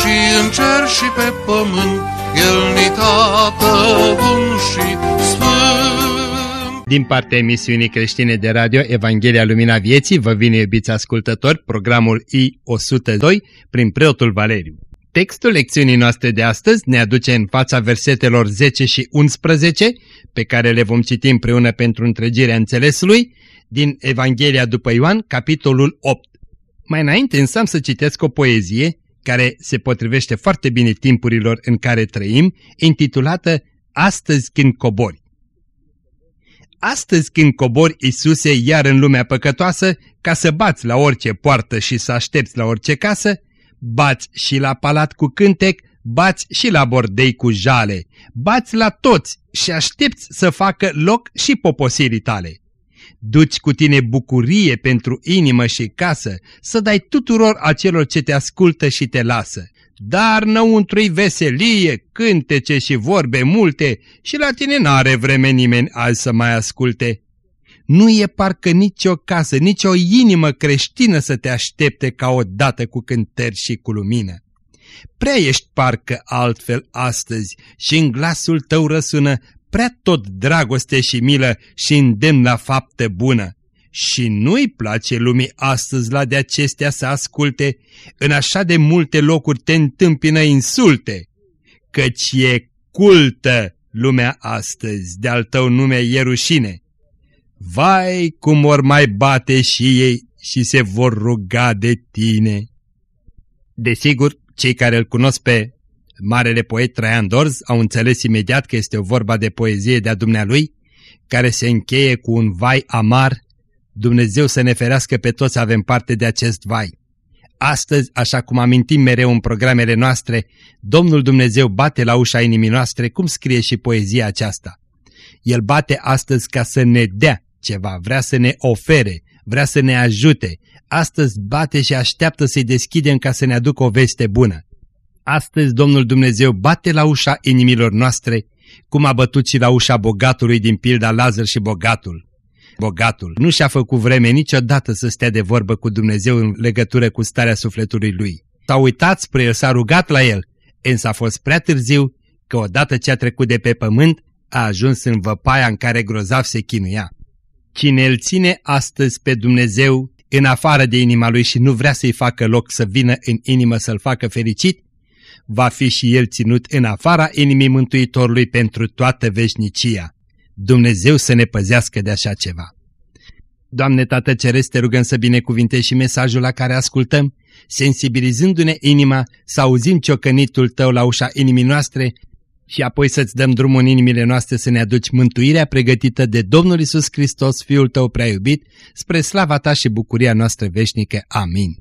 și în cer și pe pământ, El ni tată bun și sfânt. Din partea emisiunii creștine de radio Evanghelia Lumina Vieții, vă vine, iubiți ascultători, programul I-102 prin preotul Valeriu. Textul lecțiunii noastre de astăzi ne aduce în fața versetelor 10 și 11, pe care le vom citi împreună pentru întregirea înțelesului, din Evanghelia după Ioan, capitolul 8. Mai înainte însă am să citesc o poezie care se potrivește foarte bine timpurilor în care trăim, intitulată Astăzi când cobori. Astăzi când cobori, Iisuse, iar în lumea păcătoasă, ca să bați la orice poartă și să aștepți la orice casă, bați și la palat cu cântec, bați și la bordei cu jale, bați la toți și aștepți să facă loc și poposirii tale. Duci cu tine bucurie pentru inimă și casă, să dai tuturor acelor ce te ascultă și te lasă. Dar înăuntru veselie, cântece și vorbe multe și la tine n-are vreme nimeni azi să mai asculte. Nu e parcă nicio casă, nicio inimă creștină să te aștepte ca o dată cu cântări și cu lumină. Prea ești parcă altfel astăzi și în glasul tău răsună prea tot dragoste și milă și îndemn la faptă bună. Și nu-i place lumii astăzi la de acestea să asculte, în așa de multe locuri te întâmpină insulte, căci e cultă lumea astăzi, de-al tău nume e rușine. Vai cum or mai bate și ei și se vor ruga de tine. Desigur, cei care îl cunosc pe marele poet Traian Dorz au înțeles imediat că este o vorba de poezie de-a dumnealui, care se încheie cu un vai amar, Dumnezeu să ne ferească pe toți avem parte de acest vai. Astăzi, așa cum amintim mereu în programele noastre, Domnul Dumnezeu bate la ușa inimii noastre, cum scrie și poezia aceasta. El bate astăzi ca să ne dea ceva, vrea să ne ofere, vrea să ne ajute. Astăzi bate și așteaptă să-i deschidem ca să ne aducă o veste bună. Astăzi Domnul Dumnezeu bate la ușa inimilor noastre, cum a bătut și la ușa bogatului din pilda Lazar și bogatul. Bogatul nu și-a făcut vreme niciodată să stea de vorbă cu Dumnezeu în legătură cu starea sufletului lui. S-a uitat spre el, s-a rugat la el, însă a fost prea târziu că odată ce a trecut de pe pământ, a ajuns în văpaia în care grozav se chinuia. Cine îl ține astăzi pe Dumnezeu în afară de inima lui și nu vrea să-i facă loc să vină în inimă să-l facă fericit, va fi și el ținut în afara inimii Mântuitorului pentru toată veșnicia. Dumnezeu să ne păzească de așa ceva. Doamne Tată Ceresc, te rugăm să binecuvinte și mesajul la care ascultăm, sensibilizându-ne inima să auzim ciocănitul Tău la ușa inimii noastre și apoi să-ți dăm drumul în inimile noastre să ne aduci mântuirea pregătită de Domnul Isus Hristos, Fiul Tău prea iubit, spre slava Ta și bucuria noastră veșnică. Amin.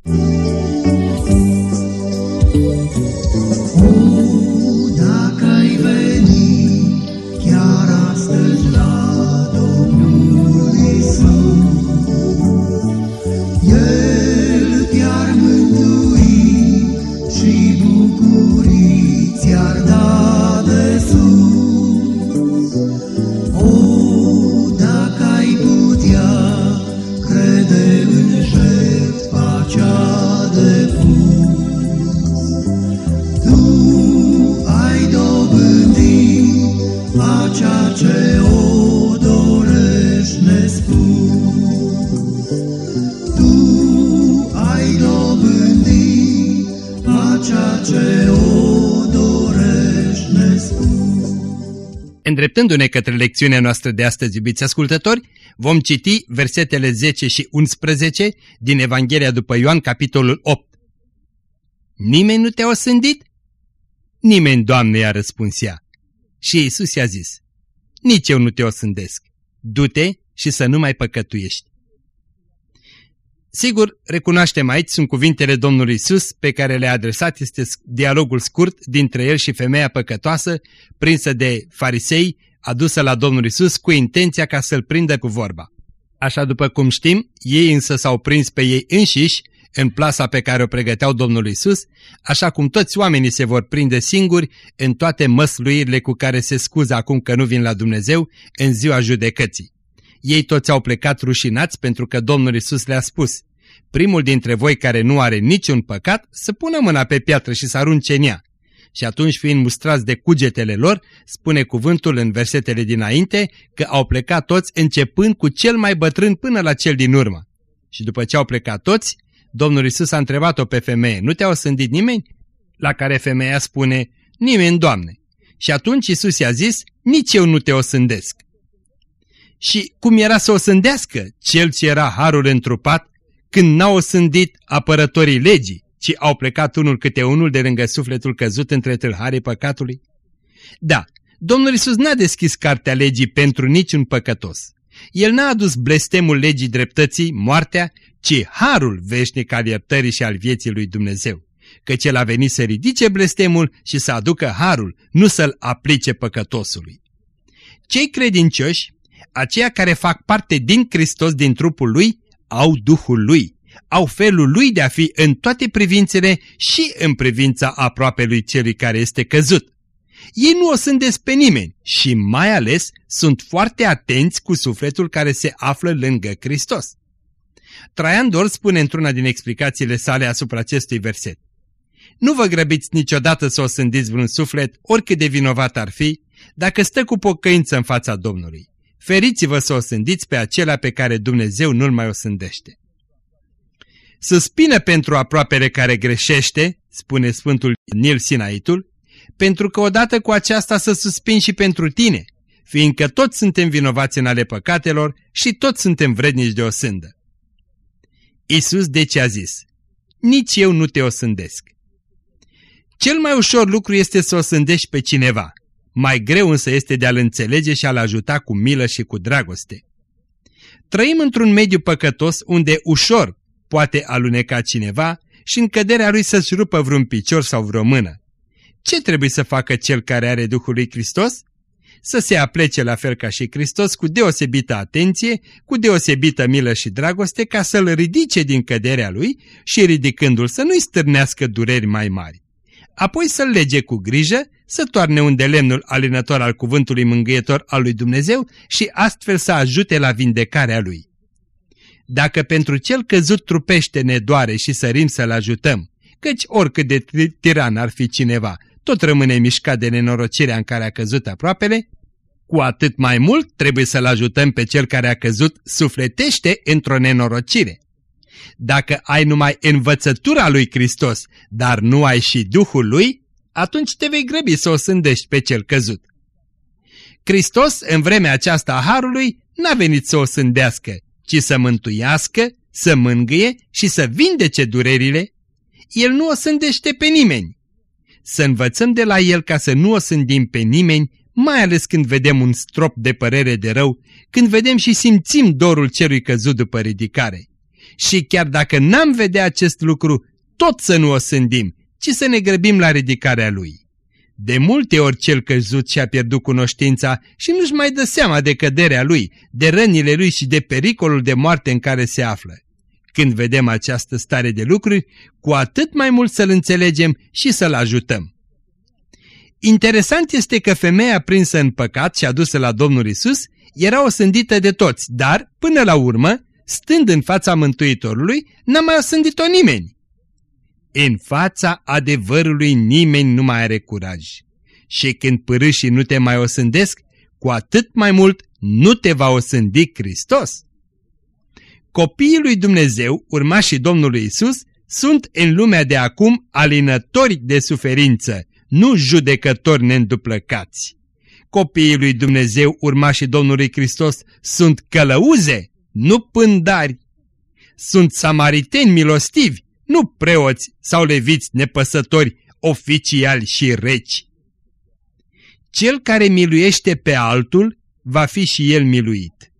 Îndreptându-ne către lecțiunea noastră de astăzi, iubiți ascultători, vom citi versetele 10 și 11 din Evanghelia după Ioan, capitolul 8. Nimeni nu te-a osândit? Nimeni, Doamne, i-a răspuns ea. Și Iisus i-a zis, Nici eu nu te osândesc. Du-te și să nu mai păcătuiești. Sigur, recunoaștem aici, sunt cuvintele Domnului Isus pe care le-a adresat, este dialogul scurt dintre el și femeia păcătoasă, prinsă de farisei, adusă la Domnul Isus cu intenția ca să-l prindă cu vorba. Așa după cum știm, ei însă s-au prins pe ei înșiși în plasa pe care o pregăteau Domnul Isus, așa cum toți oamenii se vor prinde singuri în toate măsluirile cu care se scuză acum că nu vin la Dumnezeu în ziua judecății. Ei toți au plecat rușinați pentru că Domnul Isus le-a spus, primul dintre voi care nu are niciun păcat să pună mâna pe piatră și să arunce în ea. Și atunci, fiind mustrați de cugetele lor, spune cuvântul în versetele dinainte că au plecat toți începând cu cel mai bătrân până la cel din urmă. Și după ce au plecat toți, Domnul Isus a întrebat-o pe femeie, nu te-a osândit nimeni? La care femeia spune, nimeni, Doamne. Și atunci Isus i-a zis, nici eu nu te osândesc. Și cum era să o sândească cel ce era harul întrupat când n-au osândit apărătorii legii, ci au plecat unul câte unul de lângă sufletul căzut între tâlharii păcatului? Da, Domnul Isus n-a deschis cartea legii pentru niciun păcătos. El n-a adus blestemul legii dreptății, moartea, ci harul veșnic al iertării și al vieții lui Dumnezeu. Căci el a venit să ridice blestemul și să aducă harul, nu să-l aplice păcătosului. Cei credincioși, aceia care fac parte din Hristos, din trupul lui, au Duhul lui, au felul lui de a fi în toate privințele și în privința aproape lui celui care este căzut. Ei nu o sândesc pe nimeni și mai ales sunt foarte atenți cu sufletul care se află lângă Hristos. Traian Dor spune într-una din explicațiile sale asupra acestui verset. Nu vă grăbiți niciodată să o sândiți vreun suflet, oricât de vinovat ar fi, dacă stă cu pocăință în fața Domnului. Feriți-vă să o sândiți pe acela pe care Dumnezeu nu-l mai o sândește. Să spină pentru aproapele care greșește, spune Sfântul Nil Sinaitul, pentru că odată cu aceasta să suspin și pentru tine, fiindcă toți suntem vinovați în ale păcatelor și toți suntem vrednici de o sândă. Isus deci a zis, nici eu nu te osândesc. Cel mai ușor lucru este să o sândești pe cineva, mai greu însă este de a-l înțelege și a-l ajuta cu milă și cu dragoste. Trăim într-un mediu păcătos unde ușor poate aluneca cineva și în căderea lui să-și rupă vreun picior sau vreo mână. Ce trebuie să facă cel care are Duhul lui Hristos? Să se aplece la fel ca și Hristos cu deosebită atenție, cu deosebită milă și dragoste ca să-l ridice din căderea lui și ridicându-l să nu-i stârnească dureri mai mari. Apoi să-l lege cu grijă, să toarne un de lemnul alinător al cuvântului mângâietor al lui Dumnezeu și astfel să ajute la vindecarea lui. Dacă pentru cel căzut trupește ne doare și sărim să-l ajutăm, căci oricât de tiran ar fi cineva, tot rămâne mișcat de nenorocirea în care a căzut aproapele, cu atât mai mult trebuie să-l ajutăm pe cel care a căzut sufletește într-o nenorocire. Dacă ai numai învățătura lui Hristos, dar nu ai și Duhul lui, atunci te vei grăbi să o sândești pe cel căzut. Hristos, în vremea aceasta a Harului, n-a venit să o sândească, ci să mântuiască, să mângâie și să vindece durerile. El nu o sândește pe nimeni. Să învățăm de la El ca să nu o sândim pe nimeni, mai ales când vedem un strop de părere de rău, când vedem și simțim dorul celui căzut după ridicare. Și chiar dacă n-am vedea acest lucru, tot să nu o sândim, ci să ne grăbim la ridicarea lui. De multe ori cel căzut și-a pierdut cunoștința și nu-și mai dă seama de căderea lui, de rănile lui și de pericolul de moarte în care se află. Când vedem această stare de lucruri, cu atât mai mult să-l înțelegem și să-l ajutăm. Interesant este că femeia prinsă în păcat și adusă la Domnul Isus era osândită de toți, dar, până la urmă, stând în fața Mântuitorului, n-a mai osândit-o nimeni. În fața adevărului nimeni nu mai are curaj. Și când părâșii nu te mai osândesc, cu atât mai mult nu te va osândi Hristos. Copiii lui Dumnezeu, urmașii Domnului Isus, sunt în lumea de acum alinători de suferință, nu judecători neînduplăcați. Copiii lui Dumnezeu, urmașii Domnului Hristos, sunt călăuze, nu pândari. Sunt samariteni milostivi, nu preoți sau leviți nepăsători, oficiali și reci. Cel care miluiește pe altul va fi și el miluit.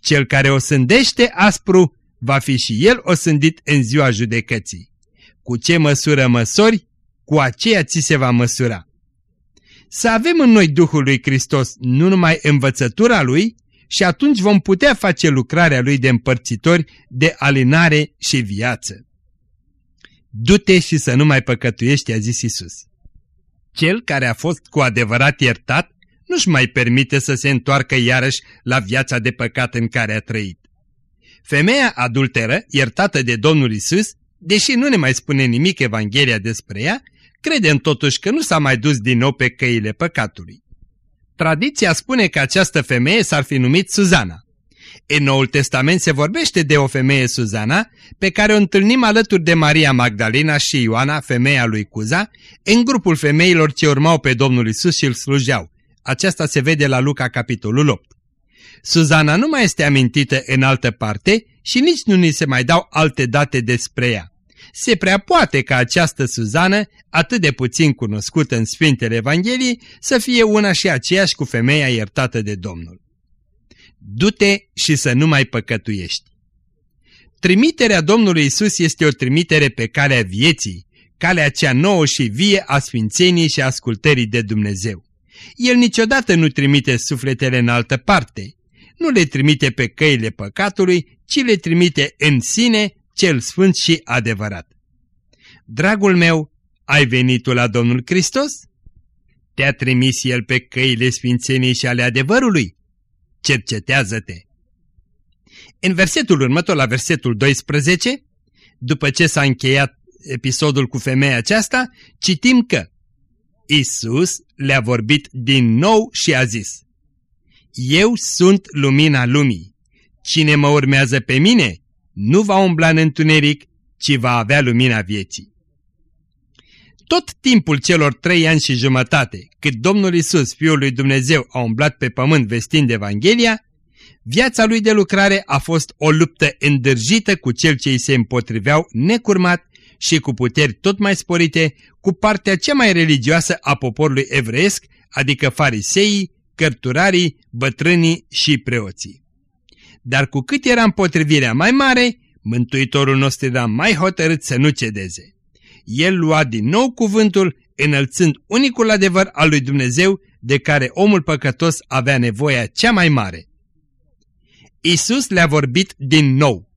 Cel care o sândește aspru va fi și el osândit în ziua judecății. Cu ce măsură măsori, cu aceea ți se va măsura. Să avem în noi Duhul lui Hristos nu numai învățătura lui, și atunci vom putea face lucrarea lui de împărțitori de alinare și viață. Du-te și să nu mai păcătuiești, a zis Isus. Cel care a fost cu adevărat iertat nu-și mai permite să se întoarcă iarăși la viața de păcat în care a trăit. Femeia adulteră, iertată de Domnul Isus, deși nu ne mai spune nimic Evanghelia despre ea, credem totuși că nu s-a mai dus din nou pe căile păcatului. Tradiția spune că această femeie s-ar fi numit Suzana. În Noul Testament se vorbește de o femeie Suzana, pe care o întâlnim alături de Maria Magdalena și Ioana, femeia lui Cuza, în grupul femeilor ce urmau pe Domnul Isus și îl slujeau. Aceasta se vede la Luca capitolul 8. Suzana nu mai este amintită în altă parte și nici nu ni se mai dau alte date despre ea. Se prea poate ca această Suzană, atât de puțin cunoscută în Sfintele Evangheliei, să fie una și aceeași cu femeia iertată de Domnul. Du-te și să nu mai păcătuiești. Trimiterea Domnului Isus este o trimitere pe calea vieții, calea cea nouă și vie a sfințeniei și ascultării de Dumnezeu. El niciodată nu trimite sufletele în altă parte, nu le trimite pe căile păcatului, ci le trimite în sine, cel sfânt și adevărat. Dragul meu, ai venit tu la Domnul Hristos? Te-a trimis El pe căile sfințeniei și ale adevărului? Cercetează-te! În versetul următor, la versetul 12, după ce s-a încheiat episodul cu femeia aceasta, citim că Isus le-a vorbit din nou și a zis Eu sunt lumina lumii. Cine mă urmează pe mine nu va umbla în întuneric, ci va avea lumina vieții. Tot timpul celor trei ani și jumătate, cât Domnul Isus, Fiul lui Dumnezeu, a umblat pe pământ vestind Evanghelia, viața lui de lucrare a fost o luptă îndârjită cu cel ce îi se împotriveau necurmat și cu puteri tot mai sporite cu partea cea mai religioasă a poporului evreiesc, adică fariseii, cărturarii, bătrânii și preoții. Dar cu cât era împotrivirea mai mare, Mântuitorul nostru era mai hotărât să nu cedeze. El lua din nou cuvântul, înălțând unicul adevăr al lui Dumnezeu de care omul păcătos avea nevoia cea mai mare. Isus le-a vorbit din nou.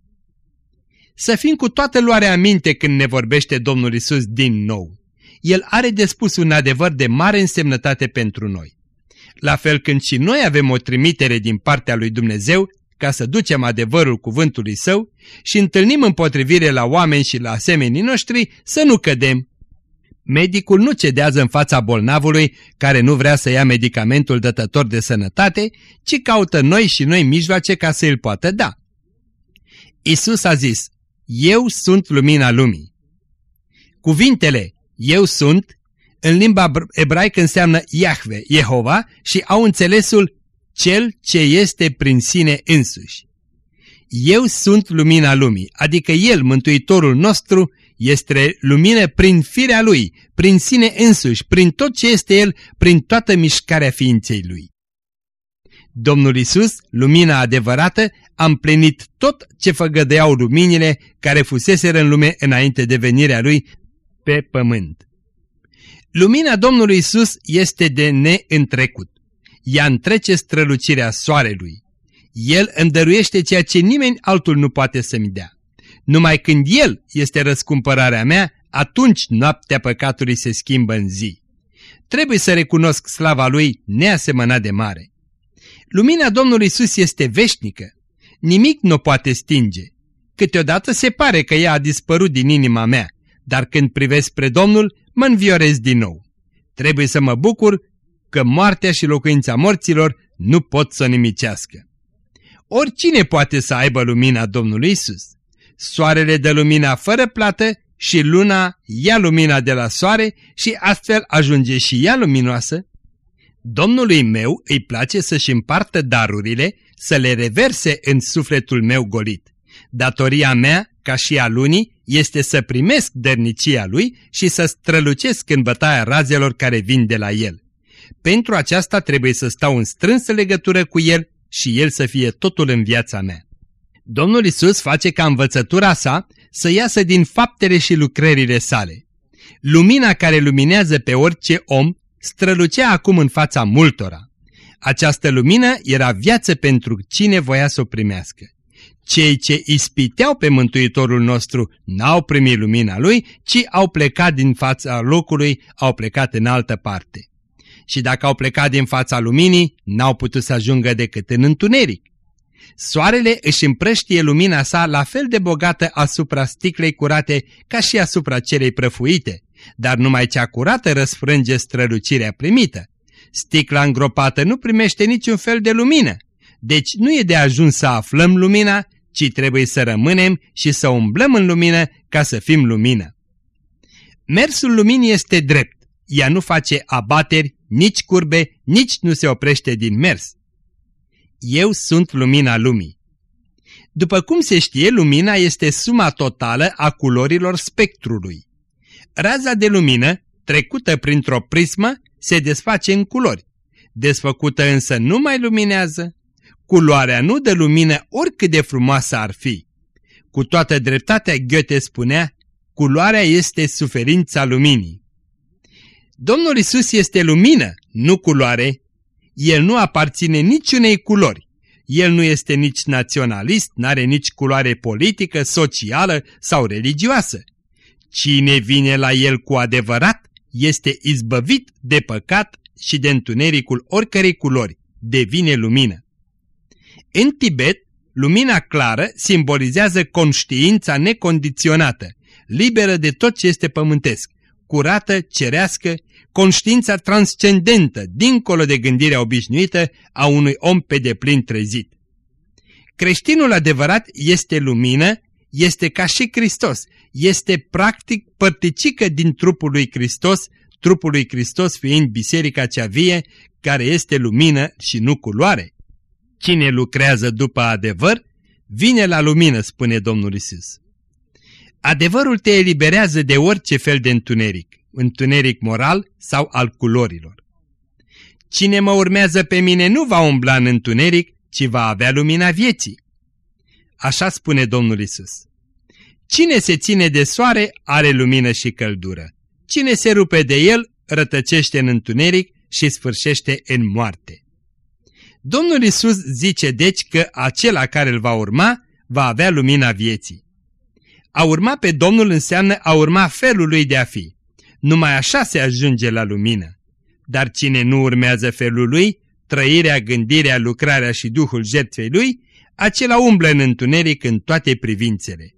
Să fim cu toată luarea aminte când ne vorbește Domnul Isus din nou. El are de spus un adevăr de mare însemnătate pentru noi. La fel când și noi avem o trimitere din partea lui Dumnezeu ca să ducem adevărul cuvântului său și întâlnim împotrivire la oameni și la asemenii noștri să nu cădem. Medicul nu cedează în fața bolnavului care nu vrea să ia medicamentul dătător de sănătate, ci caută noi și noi mijloace ca să îl poată da. Isus a zis, Eu sunt lumina lumii. Cuvintele Eu sunt în limba ebraică înseamnă Iahve, Jehova și au înțelesul cel ce este prin sine însuși. Eu sunt lumina lumii, adică El, Mântuitorul nostru, este lumină prin firea Lui, prin sine însuși, prin tot ce este El, prin toată mișcarea ființei Lui. Domnul Isus, lumina adevărată, a împlinit tot ce făgădeau luminile care fuseseră în lume înainte de venirea Lui pe pământ. Lumina Domnului Isus este de neîntrecut ea întrece strălucirea soarelui. El îmi dăruiește ceea ce nimeni altul nu poate să-mi dea. Numai când El este răscumpărarea mea, atunci noaptea păcatului se schimbă în zi. Trebuie să recunosc slava Lui neasemănat de mare. Lumina Domnului Isus este veșnică. Nimic nu poate stinge. Câteodată se pare că ea a dispărut din inima mea, dar când privesc spre Domnul, mă înviorez din nou. Trebuie să mă bucur că moartea și locuința morților nu pot să nimicească. Oricine poate să aibă lumina Domnului Isus. Soarele dă lumina fără plată și luna ia lumina de la soare și astfel ajunge și ea luminoasă. Domnului meu îi place să-și împartă darurile, să le reverse în sufletul meu golit. Datoria mea, ca și a lunii, este să primesc dărnicia lui și să strălucesc în bătaia razelor care vin de la el. Pentru aceasta trebuie să stau în strânsă legătură cu El și El să fie totul în viața mea. Domnul Isus face ca învățătura sa să iasă din faptele și lucrările sale. Lumina care luminează pe orice om strălucea acum în fața multora. Această lumină era viață pentru cine voia să o primească. Cei ce ispiteau pe Mântuitorul nostru n-au primit lumina lui, ci au plecat din fața locului, au plecat în altă parte. Și dacă au plecat din fața luminii, n-au putut să ajungă decât în întuneric. Soarele își împrăștie lumina sa la fel de bogată asupra sticlei curate ca și asupra celei prăfuite, dar numai cea curată răsfrânge strălucirea primită. Sticla îngropată nu primește niciun fel de lumină, deci nu e de ajuns să aflăm lumina, ci trebuie să rămânem și să umblăm în lumină ca să fim lumină. Mersul luminii este drept, ea nu face abateri, nici curbe, nici nu se oprește din mers. Eu sunt lumina lumii. După cum se știe, lumina este suma totală a culorilor spectrului. Raza de lumină, trecută printr-o prismă, se desface în culori. Desfăcută însă nu mai luminează. Culoarea nu dă lumină oricât de frumoasă ar fi. Cu toată dreptatea Goethe spunea, culoarea este suferința luminii. Domnul Isus este lumină, nu culoare. El nu aparține niciunei culori. El nu este nici naționalist, n-are nici culoare politică, socială sau religioasă. Cine vine la el cu adevărat este izbăvit de păcat și de întunericul oricărei culori, devine lumină. În Tibet, lumina clară simbolizează conștiința necondiționată, liberă de tot ce este pământesc, curată, cerească, conștiința transcendentă, dincolo de gândirea obișnuită a unui om pe deplin trezit. Creștinul adevărat este lumină, este ca și Hristos, este practic părticică din trupul lui Hristos, trupul lui Hristos fiind biserica cea vie, care este lumină și nu culoare. Cine lucrează după adevăr, vine la lumină, spune Domnul Isus. Adevărul te eliberează de orice fel de întuneric, întuneric moral sau al culorilor. Cine mă urmează pe mine nu va umbla în întuneric, ci va avea lumina vieții. Așa spune Domnul Isus. Cine se ține de soare are lumină și căldură. Cine se rupe de el rătăcește în întuneric și sfârșește în moarte. Domnul Isus zice deci că acela care îl va urma va avea lumina vieții. A urma pe Domnul înseamnă a urma felul lui de a fi. Numai așa se ajunge la lumină. Dar cine nu urmează felul lui, trăirea, gândirea, lucrarea și duhul jertfei lui, acela umblă în întuneric în toate privințele.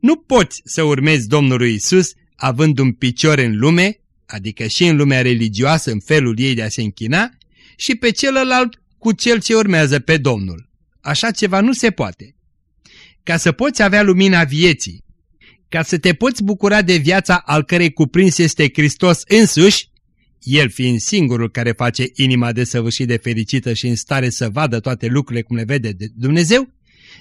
Nu poți să urmezi Domnului Isus având un picior în lume, adică și în lumea religioasă în felul ei de a se închina, și pe celălalt cu cel ce urmează pe Domnul. Așa ceva nu se poate. Ca să poți avea lumina vieții, ca să te poți bucura de viața al cărei cuprins este Hristos însuși, El fiind singurul care face inima desăvârșit de fericită și în stare să vadă toate lucrurile cum le vede de Dumnezeu,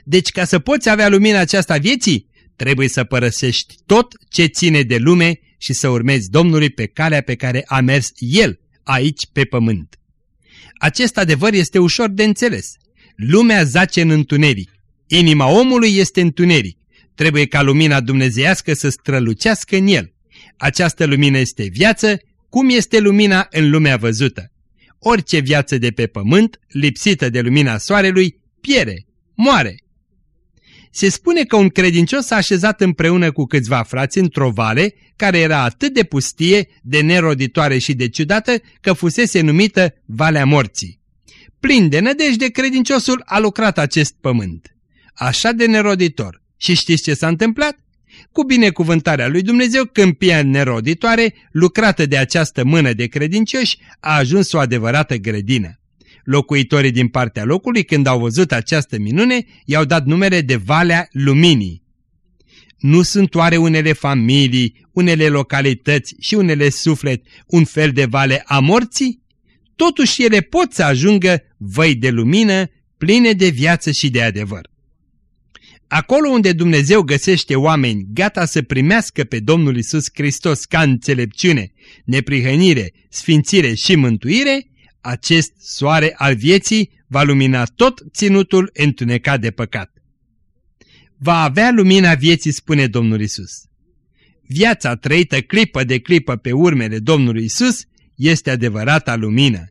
deci ca să poți avea lumina aceasta vieții, trebuie să părăsești tot ce ține de lume și să urmezi Domnului pe calea pe care a mers El aici pe pământ. Acest adevăr este ușor de înțeles. Lumea zace în întuneric. Inima omului este întuneric. Trebuie ca lumina dumnezeiască să strălucească în el. Această lumină este viață, cum este lumina în lumea văzută. Orice viață de pe pământ, lipsită de lumina soarelui, piere, moare. Se spune că un credincios s-a așezat împreună cu câțiva frați într-o vale care era atât de pustie, de neroditoare și de ciudată că fusese numită Valea Morții. Plin de nădejde, credinciosul a lucrat acest pământ. Așa de neroditor. Și știți ce s-a întâmplat? Cu binecuvântarea lui Dumnezeu, câmpia neroditoare, lucrată de această mână de credincioși, a ajuns o adevărată grădină. Locuitorii din partea locului, când au văzut această minune, i-au dat numere de Valea Luminii. Nu sunt oare unele familii, unele localități și unele suflet un fel de vale a morții? Totuși ele pot să ajungă văi de lumină, pline de viață și de adevăr. Acolo unde Dumnezeu găsește oameni gata să primească pe Domnul Isus Hristos ca înțelepciune, neprihănire, sfințire și mântuire, acest soare al vieții va lumina tot ținutul întunecat de păcat. va avea lumina vieții, spune Domnul Isus. Viața trăită clipă de clipă pe urmele Domnului Isus este adevărata lumină.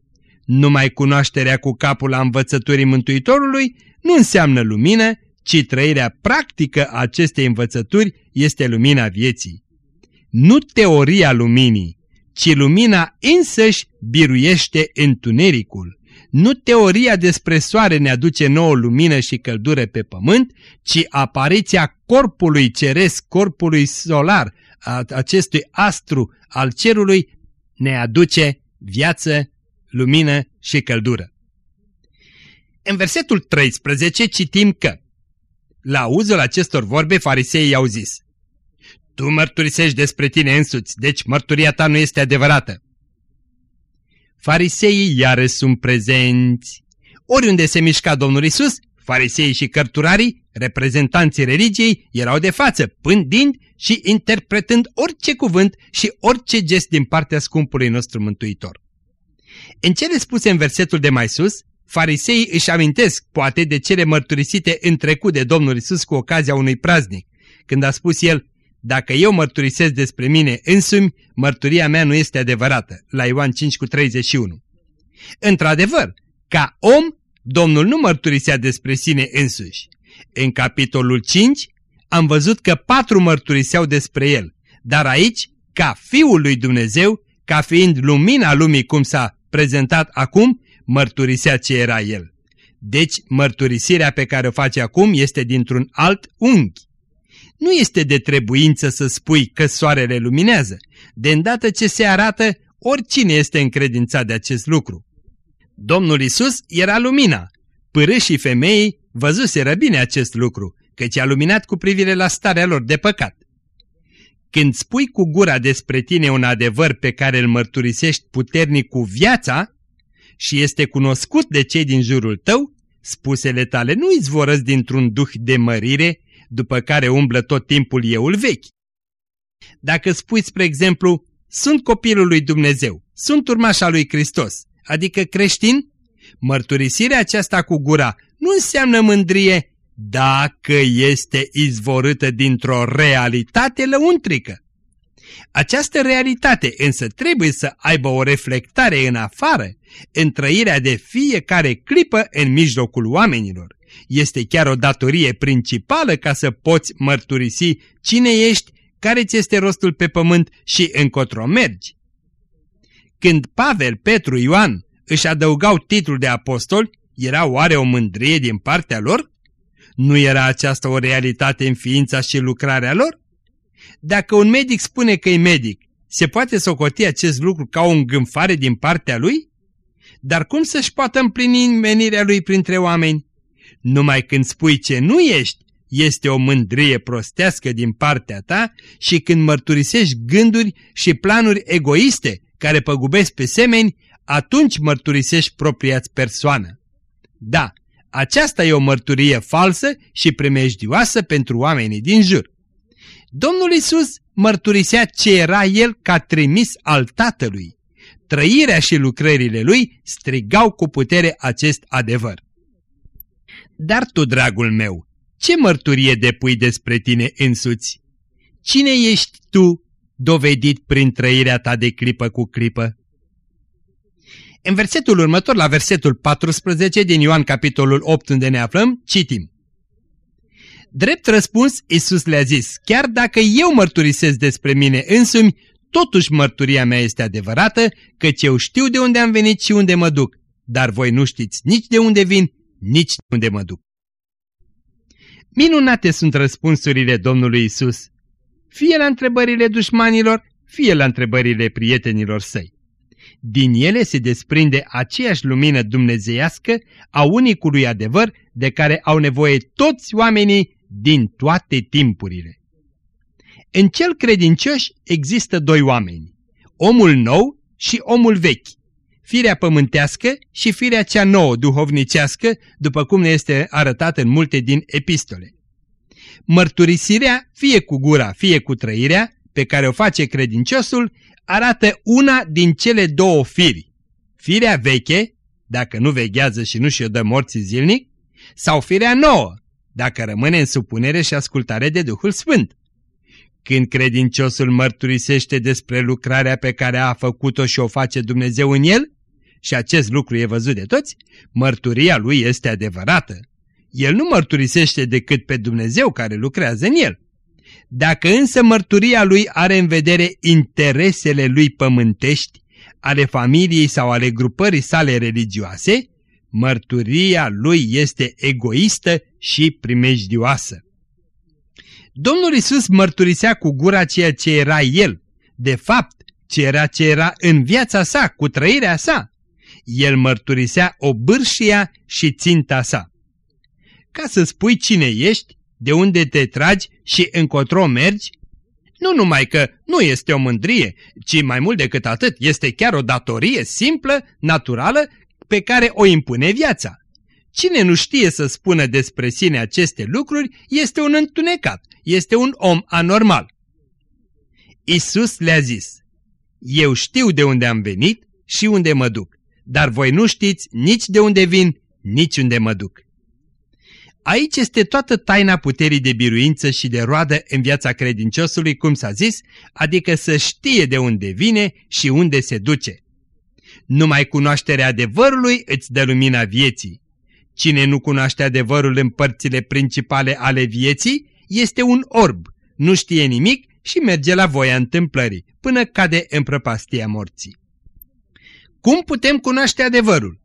Numai cunoașterea cu capul a învățăturii Mântuitorului nu înseamnă lumină, ci trăirea practică a acestei învățături este lumina vieții. Nu teoria luminii, ci lumina însăși biruiește întunericul. Nu teoria despre soare ne aduce nouă lumină și căldură pe pământ, ci apariția corpului ceresc, corpului solar, a acestui astru al cerului, ne aduce viață, lumină și căldură. În versetul 13 citim că La uzul acestor vorbe fariseii au zis Tu mărturisești despre tine însuți, deci mărturia ta nu este adevărată. Fariseii iară sunt prezenți. Oriunde se mișca Domnul Isus, fariseii și cărturarii, reprezentanții religiei, erau de față, pândind și interpretând orice cuvânt și orice gest din partea scumpului nostru Mântuitor. În cele spuse în versetul de mai sus, fariseii își amintesc, poate, de cele mărturisite în trecut de Domnul Isus cu ocazia unui praznic, când a spus el, dacă eu mărturisesc despre mine însumi, mărturia mea nu este adevărată, la Ioan 5 cu 31. Într-adevăr, ca om, Domnul nu mărturisea despre sine însuși. În capitolul 5 am văzut că patru mărturiseau despre el, dar aici, ca Fiul lui Dumnezeu, ca fiind lumina lumii cum s-a prezentat acum, mărturisea ce era el. Deci, mărturisirea pe care o face acum este dintr-un alt unghi. Nu este de trebuință să spui că soarele luminează. De îndată ce se arată, oricine este încredințat de acest lucru. Domnul Isus era lumina. Pârâșii femeii văzuseră bine acest lucru, căci a luminat cu privire la starea lor de păcat. Când spui cu gura despre tine un adevăr pe care îl mărturisești puternic cu viața și este cunoscut de cei din jurul tău, spusele tale nu izvorăsc dintr-un duh de mărire, după care umblă tot timpul euul vechi. Dacă spui, spre exemplu, sunt copilul lui Dumnezeu, sunt urmașa lui Hristos, adică creștin, mărturisirea aceasta cu gura nu înseamnă mândrie dacă este izvorâtă dintr-o realitate lăuntrică. Această realitate însă trebuie să aibă o reflectare în afară, în trăirea de fiecare clipă în mijlocul oamenilor. Este chiar o datorie principală ca să poți mărturisi cine ești, care ți este rostul pe pământ și încotro mergi. Când Pavel, Petru, Ioan își adăugau titlul de apostol, era oare o mândrie din partea lor? Nu era aceasta o realitate în ființa și lucrarea lor? Dacă un medic spune că e medic, se poate socoti acest lucru ca o îngânfare din partea lui? Dar cum să-și poată împlini menirea lui printre oameni? Numai când spui ce nu ești, este o mândrie prostească din partea ta și când mărturisești gânduri și planuri egoiste care păgubesc pe semeni, atunci mărturisești propria persoană. Da, aceasta e o mărturie falsă și primejdioasă pentru oamenii din jur. Domnul Isus mărturisea ce era El ca trimis al Tatălui. Trăirea și lucrările Lui strigau cu putere acest adevăr. Dar tu, dragul meu, ce mărturie depui despre tine însuți? Cine ești tu, dovedit prin trăirea ta de clipă cu clipă? În versetul următor, la versetul 14 din Ioan capitolul 8 unde ne aflăm, citim. Drept răspuns, Isus le-a zis, chiar dacă eu mărturisesc despre mine însumi, totuși mărturia mea este adevărată, căci eu știu de unde am venit și unde mă duc, dar voi nu știți nici de unde vin, nici de unde mă duc. Minunate sunt răspunsurile Domnului Isus, fie la întrebările dușmanilor, fie la întrebările prietenilor săi. Din ele se desprinde aceeași lumină dumnezeiască a unicului adevăr de care au nevoie toți oamenii din toate timpurile. În cel credincios există doi oameni, omul nou și omul vechi, firea pământească și firea cea nouă, duhovnicească, după cum ne este arătat în multe din epistole. Mărturisirea, fie cu gura, fie cu trăirea, pe care o face credinciosul, arată una din cele două firi. Firea veche, dacă nu veghează și nu și-o dă morții zilnic, sau firea nouă, dacă rămâne în supunere și ascultare de Duhul Sfânt. Când credinciosul mărturisește despre lucrarea pe care a făcut-o și o face Dumnezeu în el, și acest lucru e văzut de toți, mărturia lui este adevărată. El nu mărturisește decât pe Dumnezeu care lucrează în el. Dacă însă mărturia lui are în vedere interesele lui pământești, ale familiei sau ale grupării sale religioase, mărturia lui este egoistă și primejdioasă. Domnul Isus mărturisea cu gura ceea ce era El, de fapt, ce era ce era în viața sa, cu trăirea sa. El mărturisea obârșia și ținta sa. Ca să spui cine ești, de unde te tragi și încotro mergi, nu numai că nu este o mândrie, ci mai mult decât atât, este chiar o datorie simplă, naturală, pe care o impune viața. Cine nu știe să spună despre sine aceste lucruri este un întunecat, este un om anormal. Isus le-a zis, Eu știu de unde am venit și unde mă duc, dar voi nu știți nici de unde vin, nici unde mă duc. Aici este toată taina puterii de biruință și de roadă în viața credinciosului, cum s-a zis, adică să știe de unde vine și unde se duce. Numai cunoașterea adevărului îți dă lumina vieții. Cine nu cunoaște adevărul în părțile principale ale vieții este un orb, nu știe nimic și merge la voia întâmplării, până cade în prăpastia morții. Cum putem cunoaște adevărul?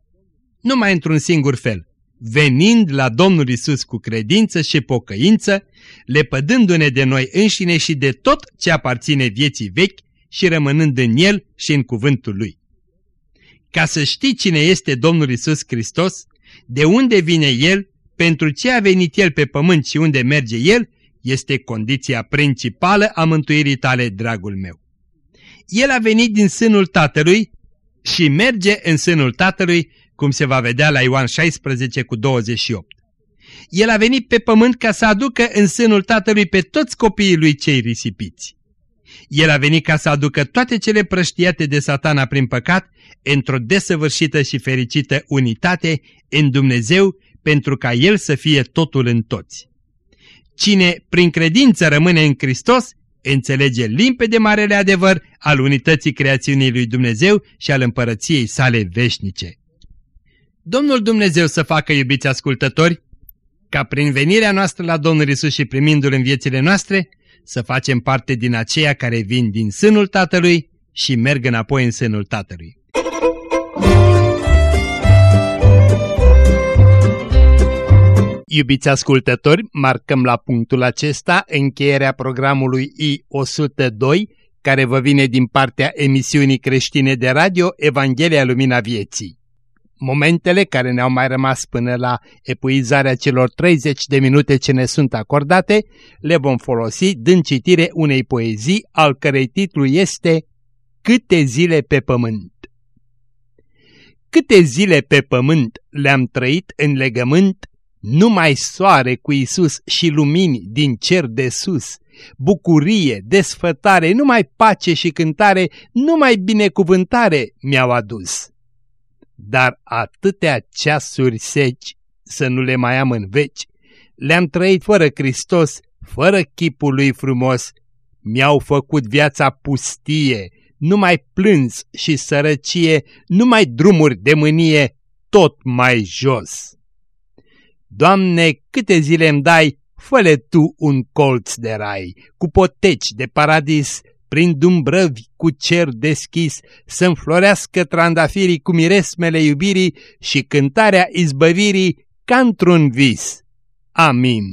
Numai într-un singur fel, venind la Domnul Isus cu credință și pocăință, lepădându-ne de noi înșine și de tot ce aparține vieții vechi și rămânând în El și în cuvântul Lui. Ca să știi cine este Domnul Isus Hristos, de unde vine El, pentru ce a venit El pe pământ și unde merge El, este condiția principală a mântuirii tale, dragul meu. El a venit din sânul Tatălui și merge în sânul Tatălui cum se va vedea la Ioan 16 cu 28. El a venit pe pământ ca să aducă în sânul Tatălui pe toți copiii lui cei risipiți. El a venit ca să aducă toate cele prăștiate de satana prin păcat într-o desăvârșită și fericită unitate în Dumnezeu pentru ca El să fie totul în toți. Cine prin credință rămâne în Hristos, înțelege limpede marele adevăr al unității creațiunii lui Dumnezeu și al împărăției sale veșnice. Domnul Dumnezeu să facă, iubiți ascultători, ca prin venirea noastră la Domnul Isus și primindu-L în viețile noastre, să facem parte din aceia care vin din sânul Tatălui și merg înapoi în sânul Tatălui. Iubiți ascultători, marcăm la punctul acesta încheierea programului I-102, care vă vine din partea emisiunii creștine de radio Evanghelia Lumina Vieții. Momentele care ne-au mai rămas până la epuizarea celor 30 de minute ce ne sunt acordate, le vom folosi dând citire unei poezii al cărei titlu este Câte zile pe pământ. Câte zile pe pământ le-am trăit în legământ, numai soare cu Isus și lumini din cer de sus, bucurie, desfătare, numai pace și cântare, numai binecuvântare mi-au adus dar atâtea ceasuri seci să nu le mai am în veci, le-am trăit fără Hristos, fără chipul lui frumos, mi-au făcut viața pustie, numai plâns și sărăcie, numai drumuri de mânie, tot mai jos. Doamne, câte zile îmi dai, fă Tu un colț de rai, cu poteci de paradis, prin dumbrăvi cu cer deschis, să înflorească trandafirii cu miresmele iubirii și cântarea izbăvirii ca într-un vis. Amin.